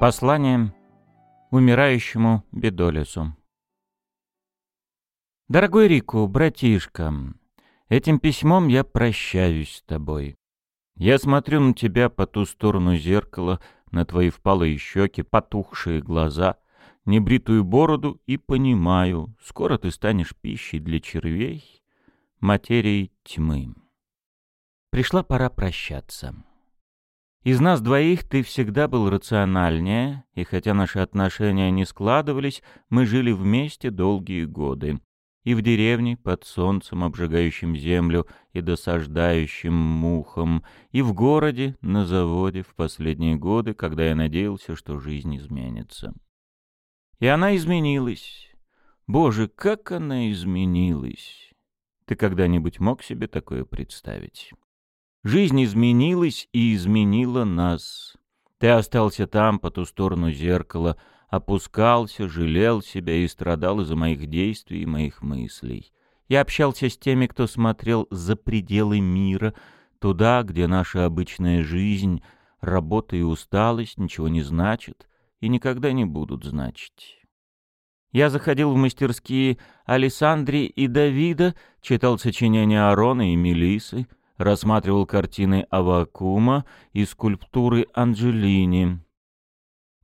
Послание умирающему Бедолесу. Дорогой Рику, братишка, этим письмом я прощаюсь с тобой. Я смотрю на тебя по ту сторону зеркала, на твои впалые щеки, потухшие глаза, небритую бороду и понимаю, скоро ты станешь пищей для червей, материей тьмы. Пришла пора прощаться. Из нас двоих ты всегда был рациональнее, и хотя наши отношения не складывались, мы жили вместе долгие годы. И в деревне, под солнцем, обжигающим землю и досаждающим мухам, и в городе, на заводе в последние годы, когда я надеялся, что жизнь изменится. И она изменилась. Боже, как она изменилась! Ты когда-нибудь мог себе такое представить? Жизнь изменилась и изменила нас. Ты остался там, по ту сторону зеркала, опускался, жалел себя и страдал из-за моих действий и моих мыслей. Я общался с теми, кто смотрел за пределы мира, туда, где наша обычная жизнь, работа и усталость ничего не значат и никогда не будут значить. Я заходил в мастерские Александри и Давида, читал сочинения Арона и Мелисы, рассматривал картины Авакума и скульптуры Анджелини.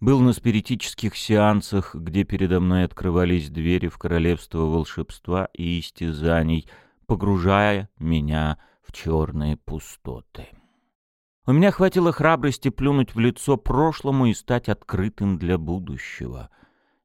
Был на спиритических сеансах, где передо мной открывались двери в королевство волшебства и истязаний, погружая меня в черные пустоты. У меня хватило храбрости плюнуть в лицо прошлому и стать открытым для будущего.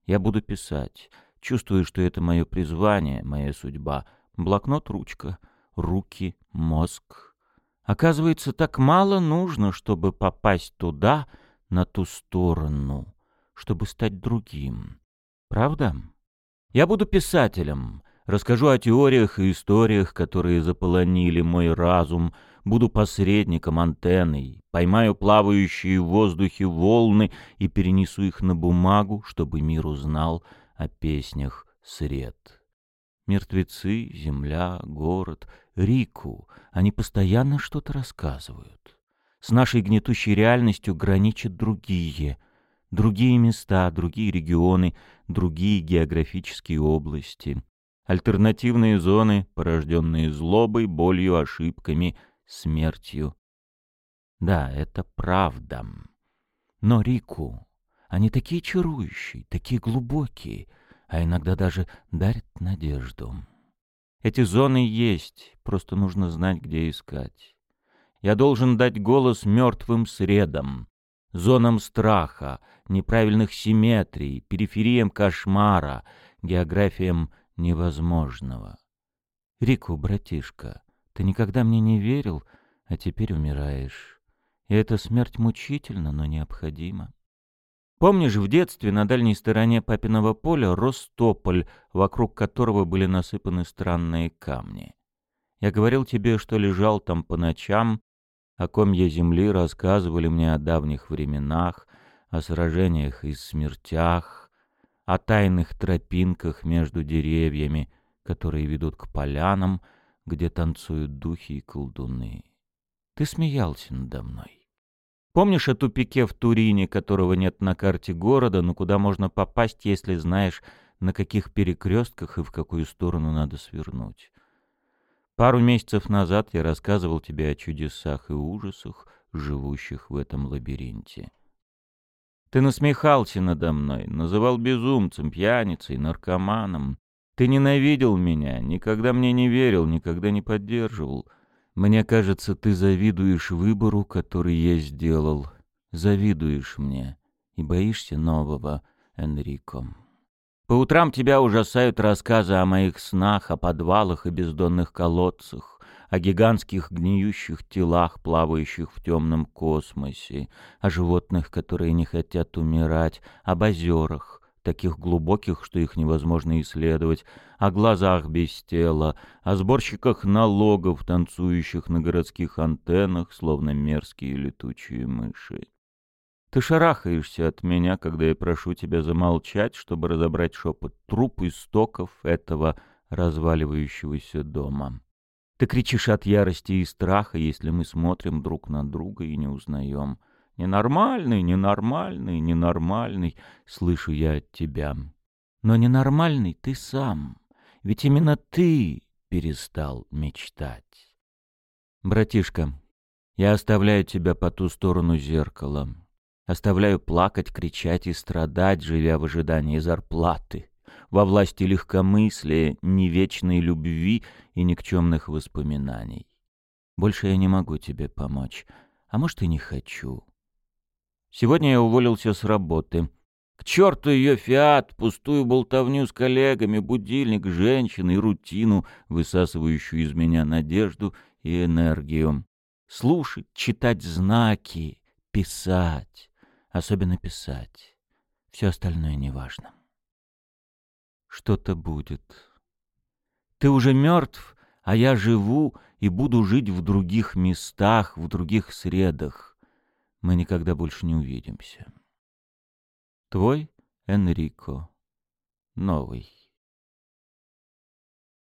Я буду писать. Чувствую, что это мое призвание, моя судьба. Блокнот, ручка — руки, мозг. Оказывается, так мало нужно, чтобы попасть туда, на ту сторону, чтобы стать другим. Правда? Я буду писателем, расскажу о теориях и историях, которые заполонили мой разум, буду посредником, антенной, поймаю плавающие в воздухе волны и перенесу их на бумагу, чтобы мир узнал о песнях сред. Мертвецы, земля, город, Рику. Они постоянно что-то рассказывают. С нашей гнетущей реальностью граничат другие. Другие места, другие регионы, другие географические области. Альтернативные зоны, порожденные злобой, болью, ошибками, смертью. Да, это правда. Но Рику, они такие чарующие, такие глубокие — а иногда даже дарит надежду. Эти зоны есть, просто нужно знать, где искать. Я должен дать голос мертвым средам, зонам страха, неправильных симметрий, перифериям кошмара, географиям невозможного. Рику, братишка, ты никогда мне не верил, а теперь умираешь. И эта смерть мучительна, но необходима. Помнишь, в детстве на дальней стороне папиного поля рос тополь, вокруг которого были насыпаны странные камни? Я говорил тебе, что лежал там по ночам, о комья земли рассказывали мне о давних временах, о сражениях и смертях, о тайных тропинках между деревьями, которые ведут к полянам, где танцуют духи и колдуны. Ты смеялся надо мной. Помнишь о тупике в Турине, которого нет на карте города, но куда можно попасть, если знаешь, на каких перекрестках и в какую сторону надо свернуть? Пару месяцев назад я рассказывал тебе о чудесах и ужасах, живущих в этом лабиринте. Ты насмехался надо мной, называл безумцем, пьяницей, наркоманом. Ты ненавидел меня, никогда мне не верил, никогда не поддерживал — мне кажется, ты завидуешь выбору, который я сделал. Завидуешь мне и боишься нового, Энрико. По утрам тебя ужасают рассказы о моих снах, о подвалах и бездонных колодцах, о гигантских гниющих телах, плавающих в темном космосе, о животных, которые не хотят умирать, об озерах, таких глубоких, что их невозможно исследовать, о глазах без тела, о сборщиках налогов, танцующих на городских антеннах, словно мерзкие летучие мыши. Ты шарахаешься от меня, когда я прошу тебя замолчать, чтобы разобрать шепот труп истоков этого разваливающегося дома. Ты кричишь от ярости и страха, если мы смотрим друг на друга и не узнаем. Ненормальный, ненормальный, ненормальный, слышу я от тебя. Но ненормальный ты сам, ведь именно ты перестал мечтать. Братишка, я оставляю тебя по ту сторону зеркала. Оставляю плакать, кричать и страдать, живя в ожидании зарплаты, во власти легкомыслия, невечной любви и никчемных воспоминаний. Больше я не могу тебе помочь, а может и не хочу. Сегодня я уволился с работы. К черту ее фиат, пустую болтовню с коллегами, будильник, женщин и рутину, высасывающую из меня надежду и энергию. Слушать, читать знаки, писать. Особенно писать. Все остальное неважно. Что-то будет. Ты уже мертв, а я живу и буду жить в других местах, в других средах мы никогда больше не увидимся. Твой Энрико. Новый.